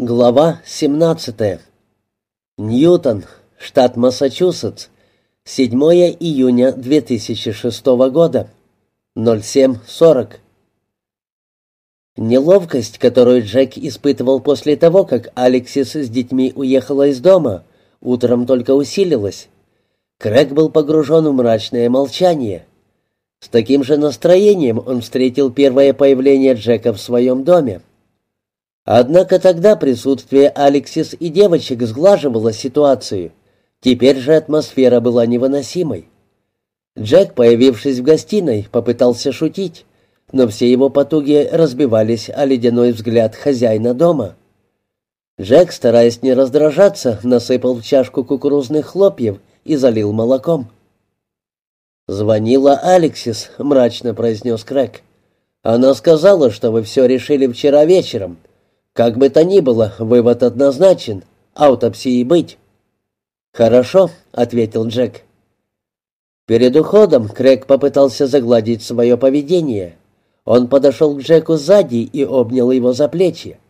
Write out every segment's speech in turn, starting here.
Глава 17. Ньютон, штат Массачусетс. 7 июня 2006 года. 07.40. Неловкость, которую Джек испытывал после того, как Алексис с детьми уехала из дома, утром только усилилась. Крэг был погружен в мрачное молчание. С таким же настроением он встретил первое появление Джека в своем доме. Однако тогда присутствие Алексис и девочек сглаживало ситуацию. Теперь же атмосфера была невыносимой. Джек, появившись в гостиной, попытался шутить, но все его потуги разбивались о ледяной взгляд хозяина дома. Джек, стараясь не раздражаться, насыпал в чашку кукурузных хлопьев и залил молоком. «Звонила Алексис», — мрачно произнес Крэг. «Она сказала, что вы все решили вчера вечером, как бы то ни было, вывод однозначен. Аутопсии быть. «Хорошо», — ответил Джек. Перед уходом Крэг попытался загладить свое поведение. Он подошел к Джеку сзади и обнял его за плечи.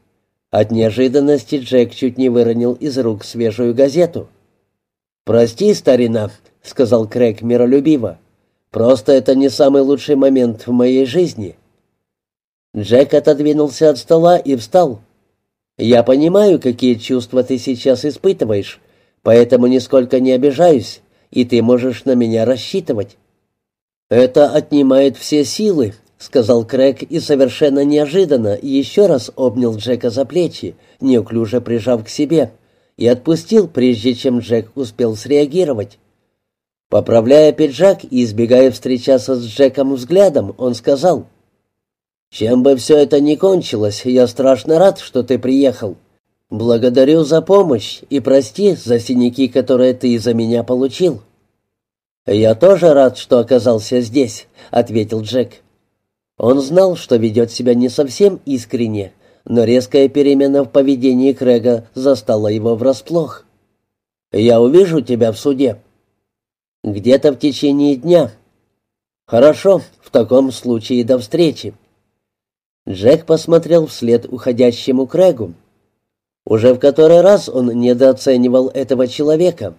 От неожиданности Джек чуть не выронил из рук свежую газету. «Прости, старина», — сказал Крэг миролюбиво. «Просто это не самый лучший момент в моей жизни». Джек отодвинулся от стола и встал. Я понимаю, какие чувства ты сейчас испытываешь, поэтому нисколько не обижаюсь, и ты можешь на меня рассчитывать». «Это отнимает все силы», — сказал Крэг и совершенно неожиданно еще раз обнял Джека за плечи, неуклюже прижав к себе, и отпустил, прежде чем Джек успел среагировать. Поправляя пиджак и избегая встречаться с Джеком взглядом, он сказал — «Чем бы все это ни кончилось, я страшно рад, что ты приехал. Благодарю за помощь и прости за синяки, которые ты из-за меня получил». «Я тоже рад, что оказался здесь», — ответил Джек. Он знал, что ведет себя не совсем искренне, но резкая перемена в поведении Крэга застала его врасплох. «Я увижу тебя в суде». «Где-то в течение дня». «Хорошо, в таком случае до встречи». Джек посмотрел вслед уходящему Крэгу. Уже в который раз он недооценивал этого человека.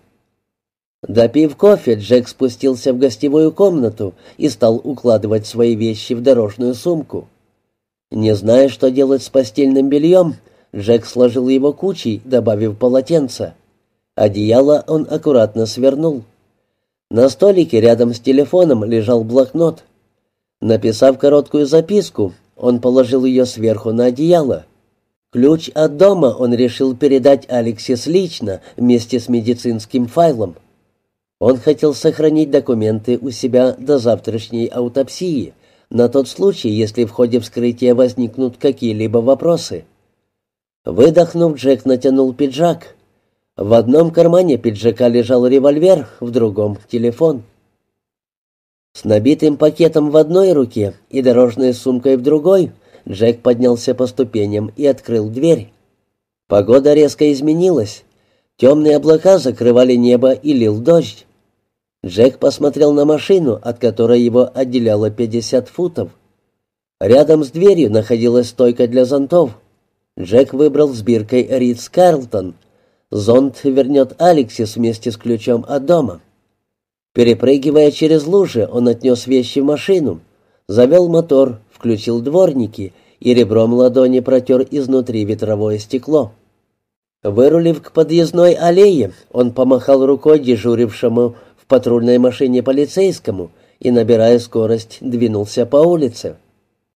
Допив кофе, Джек спустился в гостевую комнату и стал укладывать свои вещи в дорожную сумку. Не зная, что делать с постельным бельем, Джек сложил его кучей, добавив полотенце. Одеяло он аккуратно свернул. На столике рядом с телефоном лежал блокнот. Написав короткую записку, он положил ее сверху на одеяло. Ключ от дома он решил передать Алексис лично, вместе с медицинским файлом. Он хотел сохранить документы у себя до завтрашней аутопсии, на тот случай, если в ходе вскрытия возникнут какие-либо вопросы. Выдохнув, Джек натянул пиджак. В одном кармане пиджака лежал револьвер, в другом — телефон. С набитым пакетом в одной руке и дорожной сумкой в другой Джек поднялся по ступеням и открыл дверь. Погода резко изменилась. Темные облака закрывали небо и лил дождь. Джек посмотрел на машину, от которой его отделяло 50 футов. Рядом с дверью находилась стойка для зонтов. Джек выбрал с биркой Ридс Карлтон. Зонт вернет Алексис вместе с ключом от дома. Перепрыгивая через лужи, он отнес вещи в машину, завел мотор, включил дворники и ребром ладони протер изнутри ветровое стекло. Вырулив к подъездной аллее, он помахал рукой дежурившему в патрульной машине полицейскому и, набирая скорость, двинулся по улице.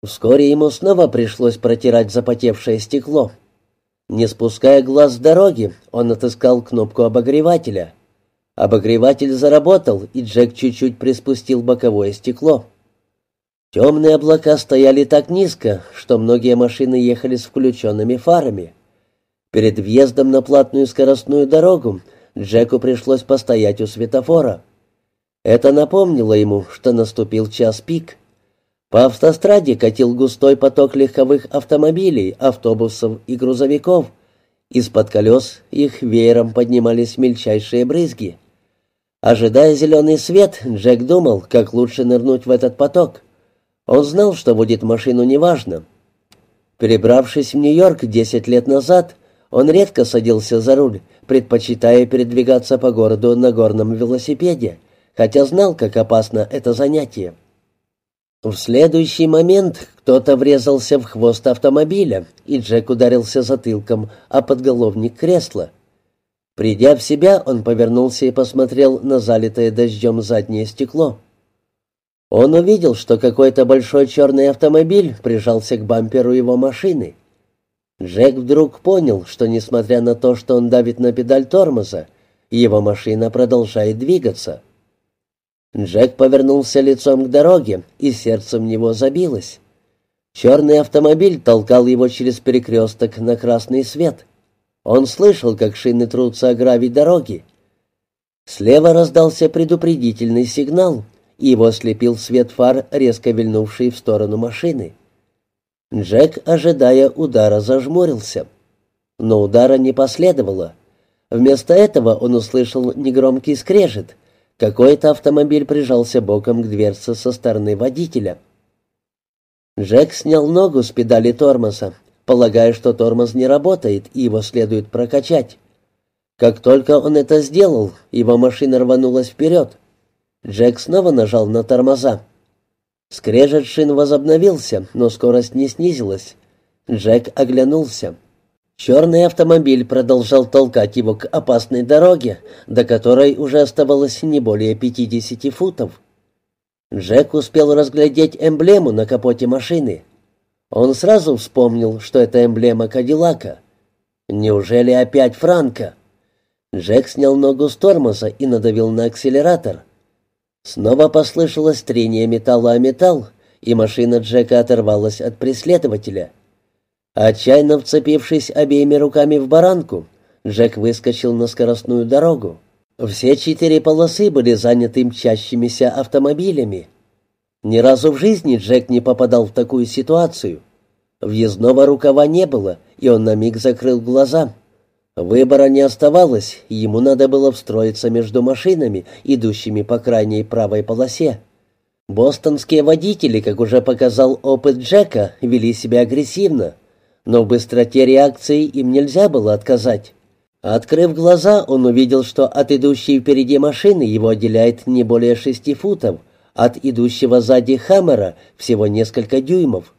Вскоре ему снова пришлось протирать запотевшее стекло. Не спуская глаз с дороги, он отыскал кнопку обогревателя — Обогреватель заработал, и Джек чуть-чуть приспустил боковое стекло. Темные облака стояли так низко, что многие машины ехали с включенными фарами. Перед въездом на платную скоростную дорогу Джеку пришлось постоять у светофора. Это напомнило ему, что наступил час пик. По автостраде катил густой поток легковых автомобилей, автобусов и грузовиков. Из-под колес их веером поднимались мельчайшие брызги. Ожидая зеленый свет, Джек думал, как лучше нырнуть в этот поток. Он знал, что водит машину неважно. Перебравшись в Нью-Йорк десять лет назад, Он редко садился за руль, предпочитая передвигаться по городу на горном велосипеде, хотя знал, как опасно это занятие. В следующий момент кто-то врезался в хвост автомобиля, и Джек ударился затылком о подголовник кресла. Придя в себя, он повернулся и посмотрел на залитое дождем заднее стекло. Он увидел, что какой-то большой черный автомобиль прижался к бамперу его машины. Джек вдруг понял, что, несмотря на то, что он давит на педаль тормоза, его машина продолжает двигаться. Джек повернулся лицом к дороге, и сердце в него забилось. Черный автомобиль толкал его через перекресток на красный свет — он слышал, как шины трутся о гравий дороги. Слева раздался предупредительный сигнал, и его слепил свет фар, резко вильнувший в сторону машины. Джек, ожидая удара, зажмурился. Но удара не последовало. Вместо этого он услышал негромкий скрежет. Какой-то автомобиль прижался боком к дверце со стороны водителя. Джек снял ногу с педали тормоза полагая, что тормоз не работает и его следует прокачать. Как только он это сделал, его машина рванулась вперед. Джек снова нажал на тормоза. Скрежет шин возобновился, но скорость не снизилась. Джек оглянулся. Черный автомобиль продолжал толкать его к опасной дороге, до которой уже оставалось не более 50 футов. Джек успел разглядеть эмблему на капоте машины. Он сразу вспомнил, что это эмблема Кадиллака. Неужели опять Франко? Джек снял ногу с тормоза и надавил на акселератор. Снова послышалось трение металла о металл, и машина Джека оторвалась от преследователя. Отчаянно вцепившись обеими руками в баранку, Джек выскочил на скоростную дорогу. Все четыре полосы были заняты мчащимися автомобилями. Ни разу в жизни Джек не попадал в такую ситуацию. Въездного рукава не было, и он на миг закрыл глаза. Выбора не оставалось, ему надо было встроиться между машинами, идущими по крайней правой полосе. Бостонские водители, как уже показал опыт Джека, вели себя агрессивно, но в быстроте реакции им нельзя было отказать. Открыв глаза, он увидел, что от идущей впереди машины его отделяет не более шести футов — от идущего сзади Хаммера всего несколько дюймов.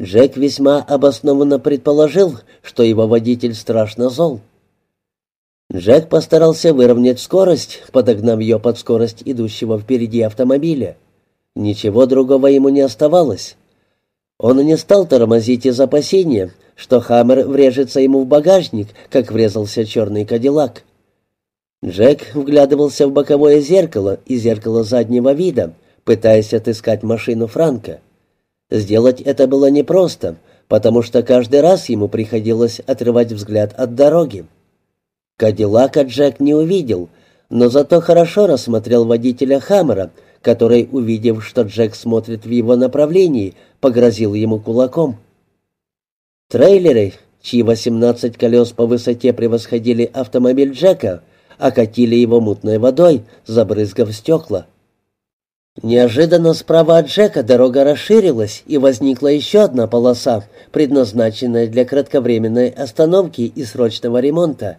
Джек весьма обоснованно предположил, что его водитель страшно зол. Джек постарался выровнять скорость, подогнав ее под скорость идущего впереди автомобиля. Ничего другого ему не оставалось. Он не стал тормозить из опасения, что Хаммер врежется ему в багажник, как врезался черный кадиллак. Джек вглядывался в боковое зеркало и зеркало заднего вида, пытаясь отыскать машину Франка. Сделать это было непросто, потому что каждый раз ему приходилось отрывать взгляд от дороги. Кадиллака Джек не увидел, но зато хорошо рассмотрел водителя Хаммера, который, увидев, что Джек смотрит в его направлении, погрозил ему кулаком. Трейлеры, чьи 18 колес по высоте превосходили автомобиль Джека, — окатили его мутной водой, забрызгав стекла. Неожиданно справа от Джека дорога расширилась, и возникла еще одна полоса, предназначенная для кратковременной остановки и срочного ремонта.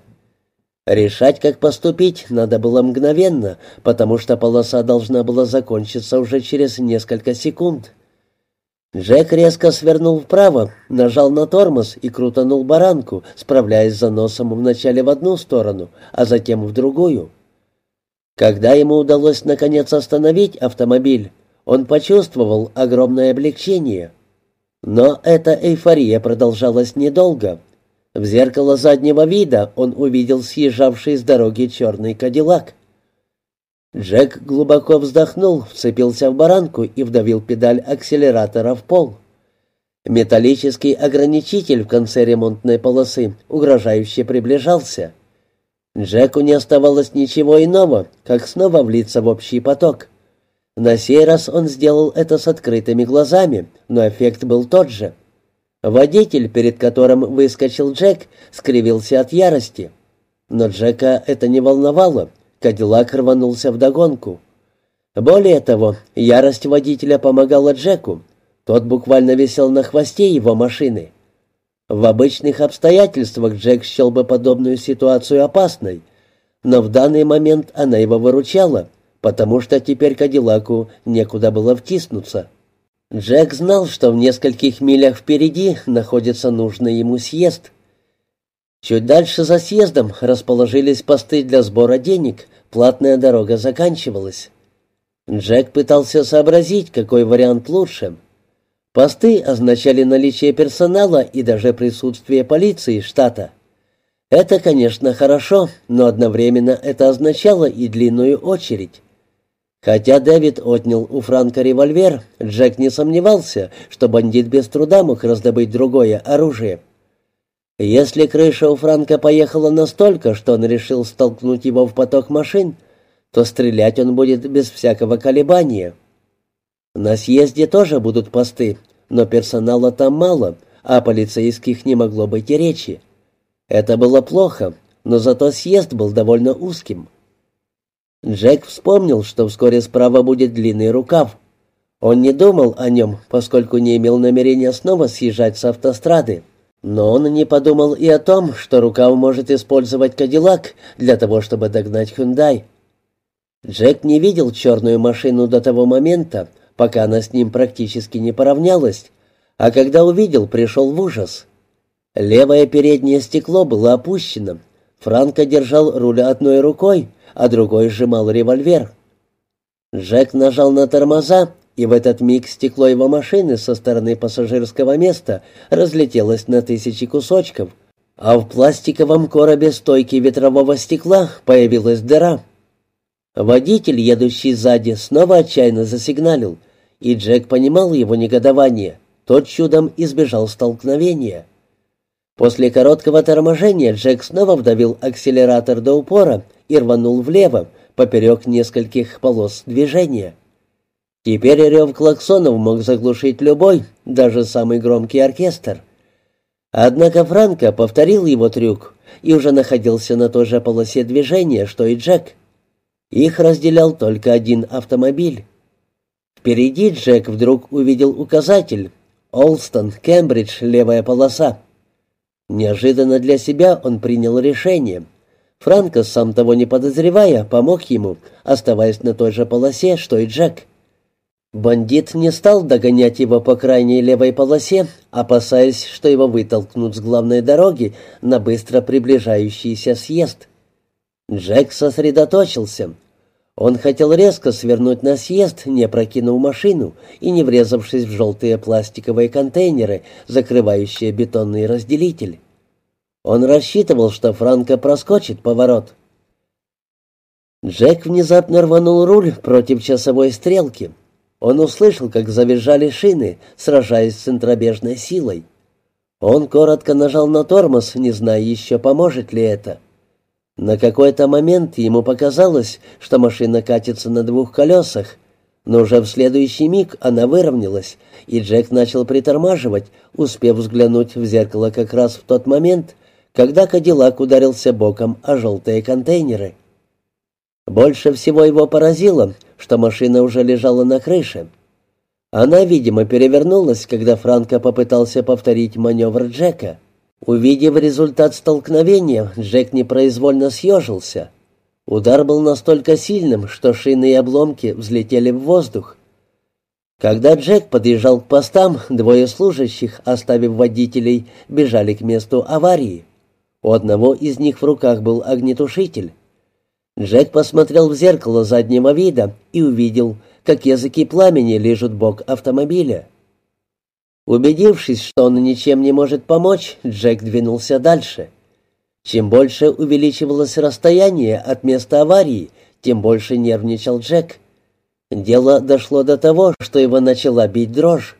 Решать, как поступить, надо было мгновенно, потому что полоса должна была закончиться уже через несколько секунд. Джек резко свернул вправо, нажал на тормоз и крутанул баранку, справляясь за носом вначале в одну сторону, а затем в другую. Когда ему удалось наконец остановить автомобиль, он почувствовал огромное облегчение. Но эта эйфория продолжалась недолго. В зеркало заднего вида он увидел съезжавший с дороги черный кадиллак. Джек глубоко вздохнул, вцепился в баранку и вдавил педаль акселератора в пол. Металлический ограничитель в конце ремонтной полосы угрожающе приближался. Джеку не оставалось ничего иного, как снова влиться в общий поток. На сей раз он сделал это с открытыми глазами, но эффект был тот же. Водитель, перед которым выскочил Джек, скривился от ярости. Но Джека это не волновало. Кадиллак рванулся вдогонку. Более того, ярость водителя помогала Джеку. Тот буквально висел на хвосте его машины. В обычных обстоятельствах Джек счел бы подобную ситуацию опасной, но в данный момент она его выручала, потому что теперь Кадиллаку некуда было втиснуться. Джек знал, что в нескольких милях впереди находится нужный ему съезд. Чуть дальше за съездом расположились посты для сбора денег, платная дорога заканчивалась. Джек пытался сообразить, какой вариант лучше. Посты означали наличие персонала и даже присутствие полиции штата. Это, конечно, хорошо, но одновременно это означало и длинную очередь. Хотя Дэвид отнял у Франка револьвер, Джек не сомневался, что бандит без труда мог раздобыть другое оружие. Если крыша у Франка поехала настолько, что он решил столкнуть его в поток машин, то стрелять он будет без всякого колебания. На съезде тоже будут посты, но персонала там мало, а полицейских не могло быть и речи. Это было плохо, но зато съезд был довольно узким. Джек вспомнил, что вскоре справа будет длинный рукав. Он не думал о нем, поскольку не имел намерения снова съезжать с автострады. Но он не подумал и о том, что рукав может использовать Кадиллак для того, чтобы догнать Хюндай. Джек не видел черную машину до того момента, пока она с ним практически не поравнялась, а когда увидел, пришел в ужас. Левое переднее стекло было опущено. Франко держал руль одной рукой, а другой сжимал револьвер. Джек нажал на тормоза, и в этот миг стекло его машины со стороны пассажирского места разлетелось на тысячи кусочков, а в пластиковом коробе стойки ветрового стекла появилась дыра. Водитель, едущий сзади, снова отчаянно засигналил, и Джек понимал его негодование. Тот чудом избежал столкновения. После короткого торможения Джек снова вдавил акселератор до упора и рванул влево, поперек нескольких полос движения. Теперь рев клаксонов мог заглушить любой, даже самый громкий оркестр. Однако Франко повторил его трюк и уже находился на той же полосе движения, что и Джек. Их разделял только один автомобиль. Впереди Джек вдруг увидел указатель «Олстон, Кембридж, левая полоса». Неожиданно для себя он принял решение — Франко, сам того не подозревая, помог ему, оставаясь на той же полосе, что и Джек. Бандит не стал догонять его по крайней левой полосе, опасаясь, что его вытолкнут с главной дороги на быстро приближающийся съезд. Джек сосредоточился. Он хотел резко свернуть на съезд, не прокинув машину и не врезавшись в желтые пластиковые контейнеры, закрывающие бетонный разделитель. Он рассчитывал, что Франко проскочит поворот. Джек внезапно рванул руль против часовой стрелки. Он услышал, как завизжали шины, сражаясь с центробежной силой. Он коротко нажал на тормоз, не зная еще, поможет ли это. На какой-то момент ему показалось, что машина катится на двух колесах, но уже в следующий миг она выровнялась, и Джек начал притормаживать, успев взглянуть в зеркало как раз в тот момент, когда Кадиллак ударился боком о желтые контейнеры. Больше всего его поразило, что машина уже лежала на крыше. Она, видимо, перевернулась, когда Франко попытался повторить маневр Джека. Увидев результат столкновения, Джек непроизвольно съежился. Удар был настолько сильным, что шины и обломки взлетели в воздух. Когда Джек подъезжал к постам, двое служащих, оставив водителей, бежали к месту аварии. У одного из них в руках был огнетушитель. Джек посмотрел в зеркало заднего вида и увидел, как языки пламени лежат бок автомобиля. Убедившись, что он ничем не может помочь, Джек двинулся дальше. Чем больше увеличивалось расстояние от места аварии, тем больше нервничал Джек. Дело дошло до того, что его начала бить дрожь.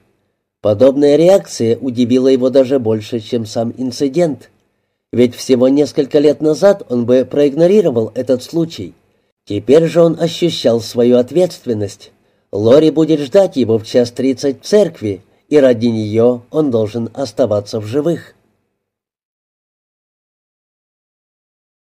Подобная реакция удивила его даже больше, чем сам инцидент. Ведь всего несколько лет назад он бы проигнорировал этот случай. Теперь же он ощущал свою ответственность. Лори будет ждать его в час тридцать в церкви, и ради нее он должен оставаться в живых.